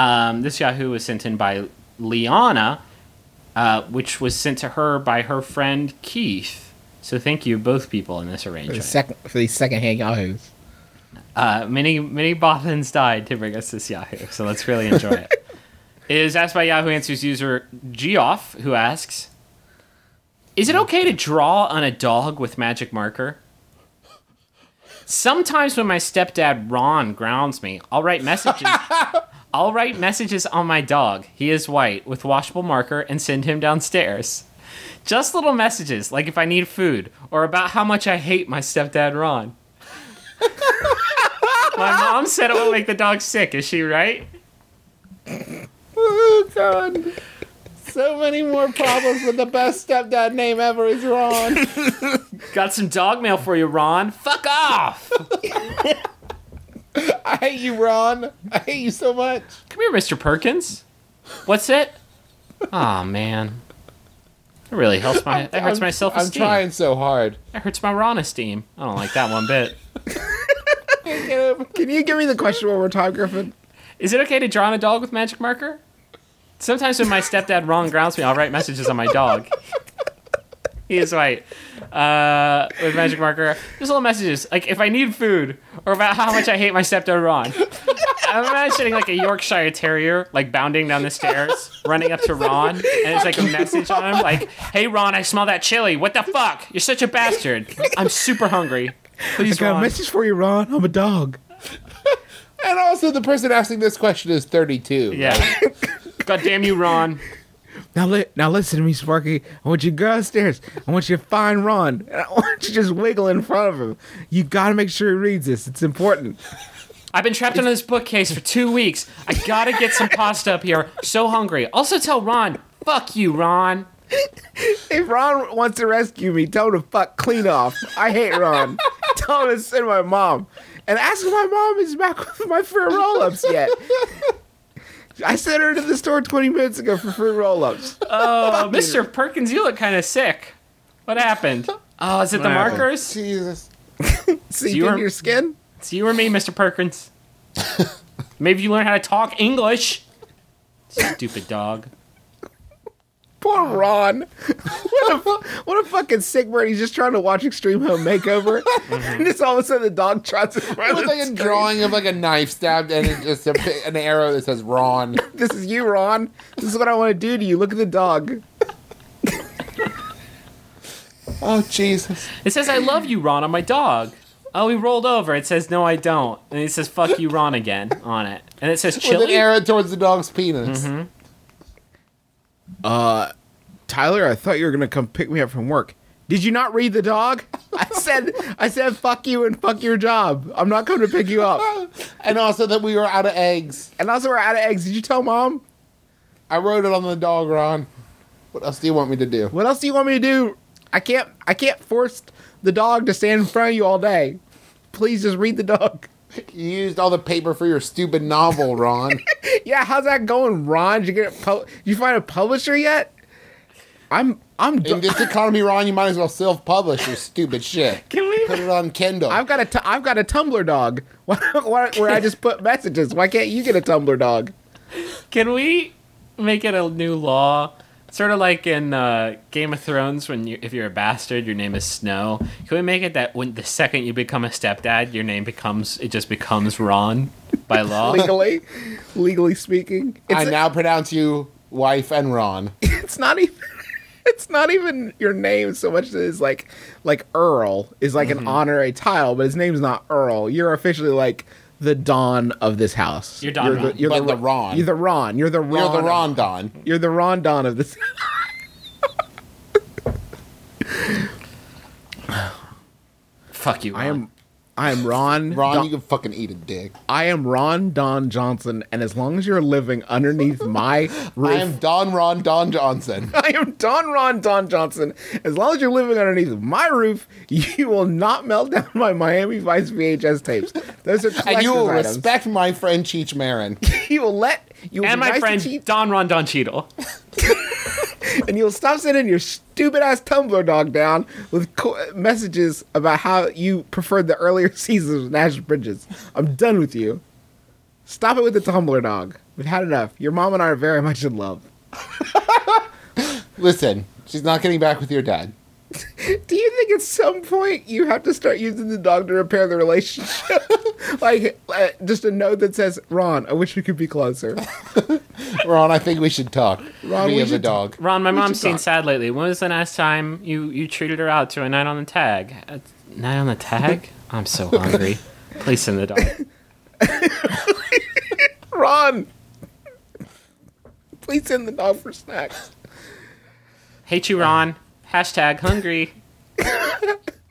Um, this Yahoo was sent in by Liana, uh, which was sent to her by her friend Keith. So thank you, both people in this arrangement. For the second for these secondhand yahoos. Uh, many many Bothans died to bring us this Yahoo, so let's really enjoy it. It is asked by Yahoo Answers user Geoff, who asks, "Is it okay to draw on a dog with magic marker?" Sometimes when my stepdad Ron grounds me, I'll write messages. I'll write messages on my dog. He is white with washable marker and send him downstairs. Just little messages, like if I need food or about how much I hate my stepdad Ron. My mom said it will make the dog sick. Is she right? Oh god. So many more problems with the best stepdad name ever is Ron. Got some dog mail for you, Ron. Fuck off. I hate you, Ron. I hate you so much. Come here, Mr. Perkins. What's it? Aw, man. It really helps my. That hurts I'm- my self esteem. I'm trying so hard. That hurts my Ron esteem. I don't like that one bit. Can you give me the question one more time, Griffin? Is it okay to draw on a dog with magic marker? Sometimes when my stepdad Ron grounds me, I'll write messages on my dog. He is white. Uh, with magic marker. Just little messages. Like if I need food or about how much I hate my stepdad Ron. I'm imagining like a Yorkshire Terrier like bounding down the stairs, running up to Ron, and it's like a message on him like, "Hey Ron, I smell that chili. What the fuck? You're such a bastard. I'm super hungry. Please, Got a message for you, Ron. I'm a dog. And also, the person asking this question is 32. Yeah. God damn you, Ron. Now, li- now listen to me, Sparky. I want you to go downstairs. I want you to find Ron. And I want you to just wiggle in front of him. You gotta make sure he reads this. It's important. I've been trapped under this bookcase for two weeks. I gotta get some pasta up here. So hungry. Also tell Ron, fuck you, Ron. If Ron wants to rescue me, tell him to fuck clean off. I hate Ron. tell him to send my mom. And ask if my mom is back with my free roll ups yet. I sent her to the store 20 minutes ago for Fruit Roll-Ups. Oh, Mr. Perkins, you look kind of sick. What happened? Oh, is it the What happened? markers? Jesus. See you you are- in your skin? It's you or me, Mr. Perkins. Maybe you learn how to talk English. Stupid dog. Poor Ron. what, a, what a fucking sick bird. He's just trying to watch Extreme Home Makeover. Mm-hmm. and just all of a sudden the dog trots in front It of looks like a drawing of like a knife stabbed and it just a, an arrow that says Ron. This is you, Ron. This is what I want to do to you. Look at the dog. Oh Jesus! It says, I love you, Ron, on my dog. Oh, he rolled over. It says, no, I don't. And it says, fuck you, Ron, again on it. And it says, With an arrow towards the dog's penis. Mm-hmm. Uh, Tyler, I thought you were gonna come pick me up from work. Did you not read the dog? I said I said fuck you and fuck your job. I'm not coming to pick you up. And also that we were out of eggs. And also we're out of eggs. Did you tell mom? I wrote it on the dog, Ron. What else do you want me to do? What else do you want me to do? I can't I can't force the dog to stand in front of you all day. Please just read the dog. You used all the paper for your stupid novel, Ron. Yeah, how's that going, Ron? Did you get it pu- you find a publisher yet? I'm I'm In this economy, Ron, you might as well self-publish your stupid shit. Can we? Put it on Kindle. I've got a t- I've got a Tumblr dog. Why, why, where I just put messages. Why can't you get a Tumblr dog? Can we make it a new law? Sort of like in uh, Game of Thrones, when you, if you're a bastard, your name is Snow. Can we make it that when the second you become a stepdad, your name becomes it just becomes Ron by law? Legally, legally speaking, I it's, now pronounce you wife and Ron. it's not even it's not even your name so much as like like Earl is like an honorary title, but his name's not Earl. You're officially like the Don of this house. You're Don the, Ron. you're But the Ron. You're the Ron. You're the Ron. You're the Ron Don. You're the Ron Don of this. Fuck you, Ron. I am. I am Ron. Ron, Don- you can fucking eat a dick. I am Ron Don Johnson, and as long as you're living underneath my roof, I am Don Ron Don Johnson. I am Don Ron Don Johnson. As long as you're living underneath my roof, you will not melt down my Miami Vice VHS tapes. Those are And you will items. respect my friend Cheech Marin. You will let you will and my nice friend Cheech, Don Ron Don Cheadle. And you'll stop sending your stupid ass Tumblr dog down with co- messages about how you preferred the earlier seasons of Nash Bridges. I'm done with you. Stop it with the Tumblr dog. We've had enough. Your mom and I are very much in love. Listen, she's not getting back with your dad. Do you think at some point you have to start using the dog to repair the relationship? like, uh, just a note that says, Ron, I wish we could be closer. Ron, I think we should talk. Ron, Me we and the should dog. Ron, my We mom's seen talk. sad lately. When was the last time you, you treated her out to a night on the tag? A night on the tag? I'm so hungry. Please send the dog. Ron! Please send the dog for snacks. Hate you, Ron. Hashtag hungry.